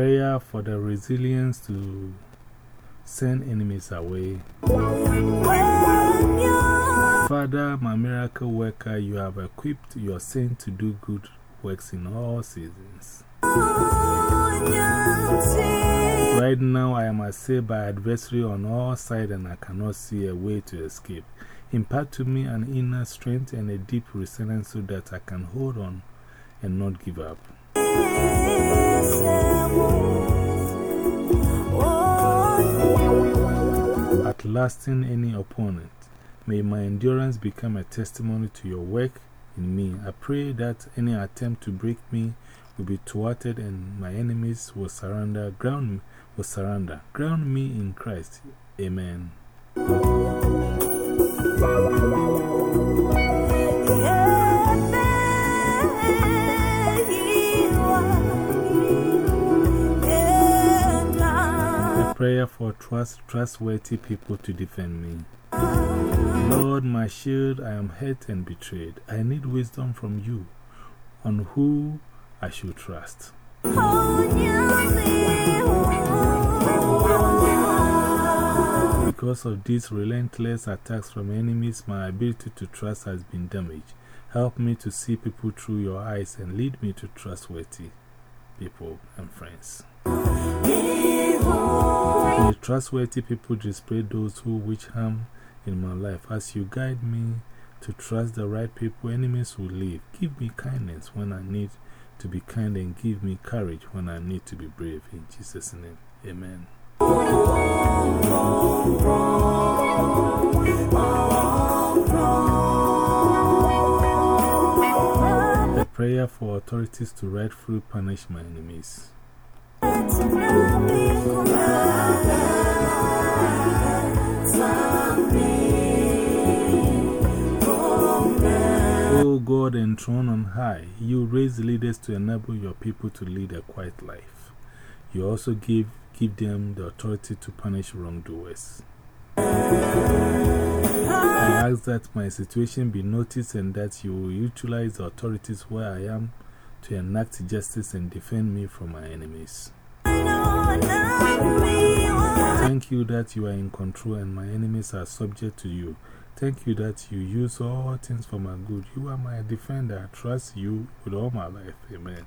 prayer for the resilience to send enemies away. Father, my miracle worker, you have equipped your saints to do good works in all seasons. Right now, I am assailed by adversary on all sides and I cannot see a way to escape. Impart to me an inner strength and a deep resilience so that I can hold on and not give up. At lasting any opponent. May my endurance become a testimony to your work in me. I pray that any attempt to break me will be thwarted and my enemies will surrender, ground, will surrender. Ground me in Christ. Amen. Prayer for trust, trustworthy people to defend me. Lord, my shield, I am hurt and betrayed. I need wisdom from you on who I should trust. Because of these relentless attacks from enemies, my ability to trust has been damaged. Help me to see people through your eyes and lead me to trustworthy people and friends. May trustworthy people display those who wish harm in my life. As you guide me to trust the right people, enemies will leave. Give me kindness when I need to be kind and give me courage when I need to be brave. In Jesus' name, amen. A prayer for authorities to rightfully punish my enemies. O God enthroned on high, you raise leaders to enable your people to lead a quiet life. You also give, give them the authority to punish wrongdoers. I ask that my situation be noticed and that you will utilize the authorities where I am to enact justice and defend me from my enemies. Thank you that you are in control and my enemies are subject to you. Thank you that you use all things for my good. You are my defender. I trust you with all my life. Amen.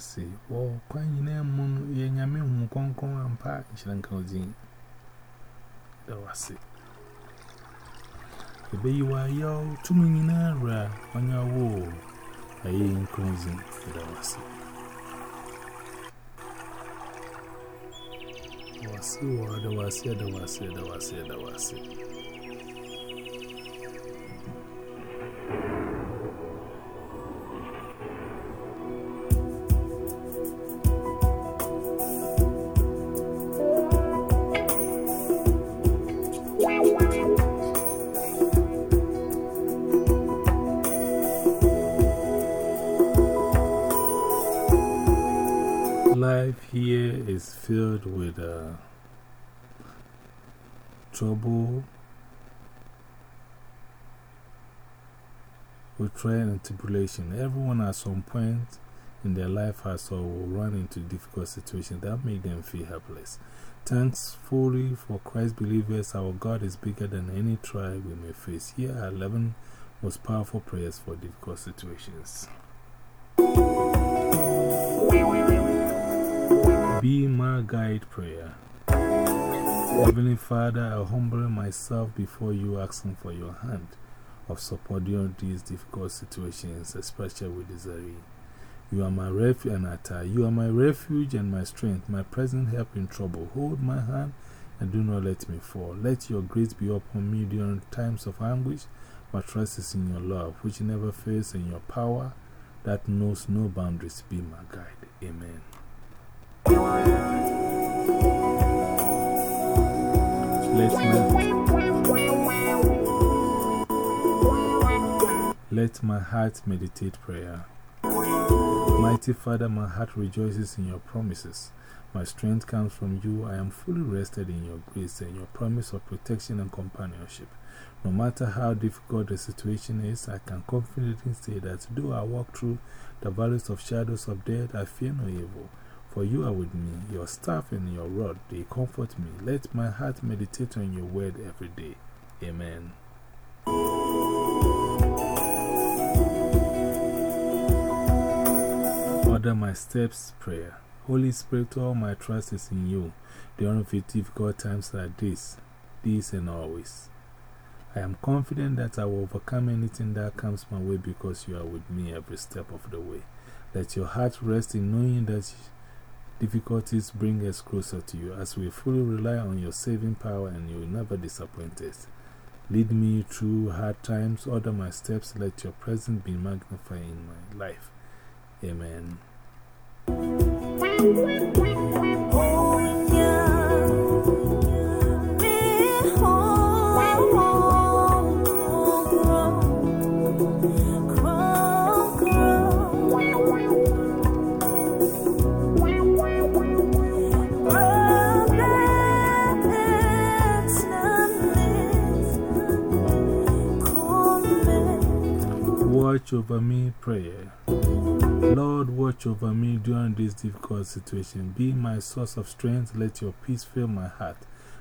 se wo Well, quite in a moon, hu who ampa and pack, Shrankozin. That was it. The baby, why you're ra on your wall. I ain't cruising. That was it. Was it, or da was it, there. Trouble, with trial and tribulation. Everyone at some point in their life has or will run into difficult situations that make them feel helpless. Thankfully for Christ believers, our God is bigger than any trial we may face. Here are 11 most powerful prayers for difficult situations. Be my guide prayer. Heavenly Father, I humble myself before you, asking for your hand of support during these difficult situations, especially with Desiree. You are my refuge and attire. You are my refuge and my strength, my present help in trouble. Hold my hand and do not let me fall. Let your grace be upon me during times of anguish. My trust is in your love, which never fails, and your power that knows no boundaries. Be my guide. Amen. Let my heart meditate prayer. Mighty Father, my heart rejoices in your promises. My strength comes from you. I am fully rested in your grace and your promise of protection and companionship. No matter how difficult the situation is, I can confidently say that though I walk through the valleys of shadows of death, I fear no evil. For you are with me, your staff and your rod, they comfort me. Let my heart meditate on your word every day. Amen. Order my steps, prayer. Holy Spirit, all my trust is in you during difficult times like this, this and always. I am confident that I will overcome anything that comes my way because you are with me every step of the way. Let your heart rest in knowing that Difficulties bring us closer to you as we fully rely on your saving power and you will never disappoint us. Lead me through hard times, order my steps, let your presence be magnified in my life. Amen. Oh. Watch over me, prayer. Lord, watch over me during this difficult situation. Be my source of strength. Let your peace fill my heart.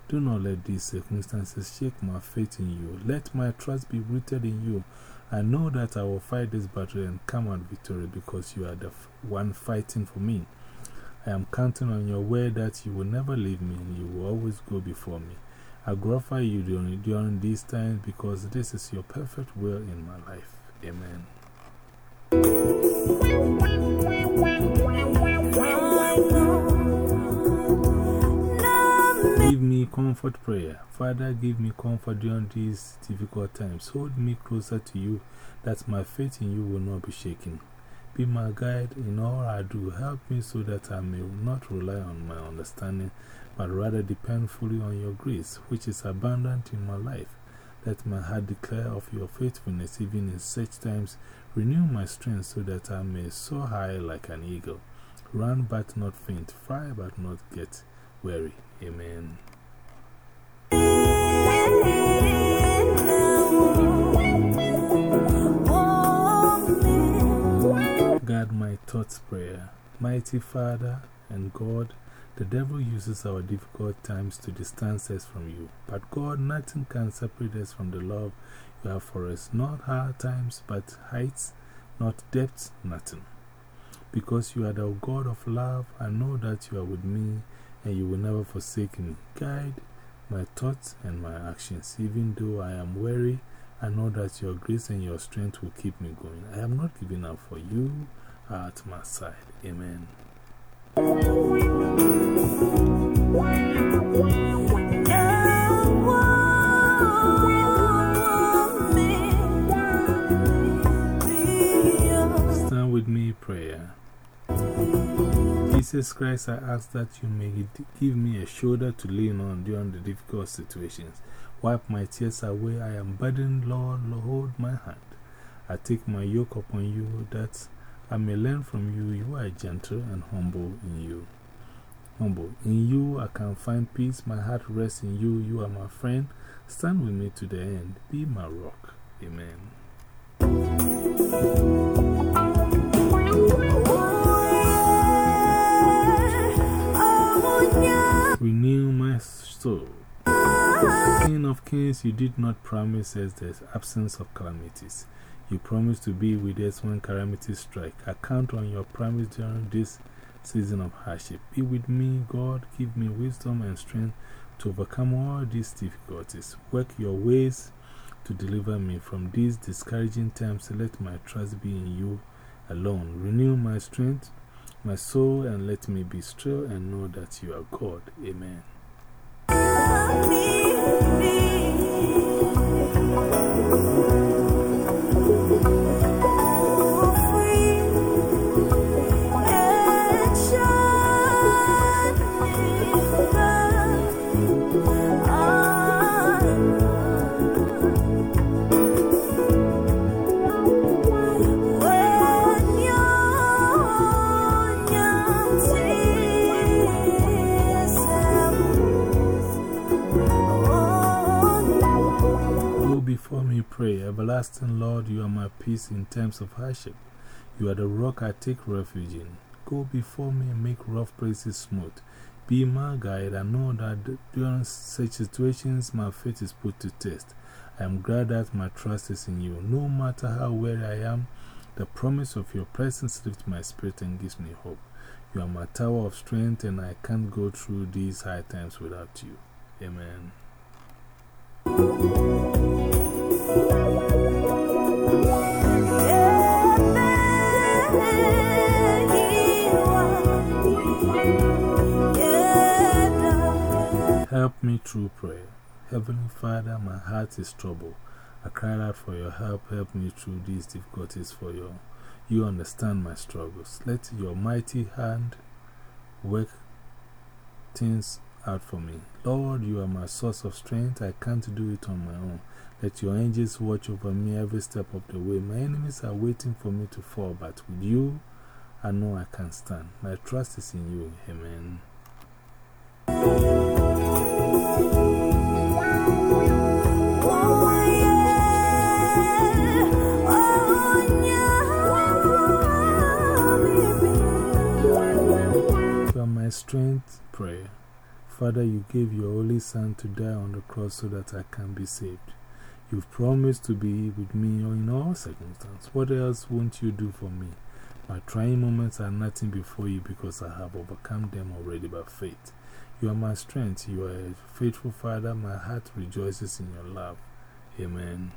Do not let these circumstances shake my faith in you. Let my trust be rooted in you. I know that I will fight this battle and come out victorious because you are the one fighting for me. I am counting on your word that you will never leave me and you will always go before me. I glorify you during, during these times because this is your perfect will in my life. Amen. Give me comfort prayer. Father, give me comfort during these difficult times. Hold me closer to you that my faith in you will not be shaken. Be my guide in all I do. Help me so that I may not rely on my understanding, but rather depend fully on your grace, which is abundant in my life. Let my heart declare of your faithfulness even in such times. Renew my strength so that I may soar high like an eagle. Run but not faint, fly but not get weary. Amen. Guard my thoughts prayer. Mighty Father and God, the devil uses our difficult times to distance us from you. But God, nothing can separate us from the love you have for us. Not hard times, but heights not depths, nothing. Because you are the God of love, I know that you are with me and you will never forsake me. Guide my thoughts and my actions. Even though I am weary, I know that your grace and your strength will keep me going. I am not giving up for you are at my side. Amen. Stand with me, prayer. Jesus Christ, I ask that you may give me a shoulder to lean on during the difficult situations. Wipe my tears away. I am burdened, Lord. Lord, hold my hand. I take my yoke upon you that I may learn from you. You are gentle and humble in you. Humble. In you I can find peace. My heart rests in you. You are my friend. Stand with me to the end. Be my rock. Amen. Renew my soul. King of kings, you did not promise us the absence of calamities. You promise to be with us when calamities strike. I count on your promise during this season of hardship. Be with me, God. Give me wisdom and strength to overcome all these difficulties. Work your ways to deliver me from these discouraging times. Let my trust be in you alone. Renew my strength, my soul, and let me be still and know that you are God. Amen. Before me pray. Everlasting Lord, you are my peace in times of hardship. You are the rock I take refuge in. Go before me and make rough places smooth. Be my guide. I know that during such situations my faith is put to test. I am glad that my trust is in you. No matter how weary I am, the promise of your presence lifts my spirit and gives me hope. You are my tower of strength, and I can't go through these hard times without you. Amen. Help me through prayer. Heavenly Father, my heart is troubled. I cry out for your help. Help me through these difficulties for your. You understand my struggles. Let your mighty hand work things out for me. Lord, you are my source of strength. I can't do it on my own. Let your angels watch over me every step of the way. My enemies are waiting for me to fall, but with you, I know I can stand. My trust is in you. Amen. You are my strength, prayer. Father, you gave your only Son to die on the cross so that I can be saved. You've promised to be with me in all circumstances. What else won't you do for me? My trying moments are nothing before you because I have overcome them already by faith. You are my strength. You are a faithful Father. My heart rejoices in your love. Amen.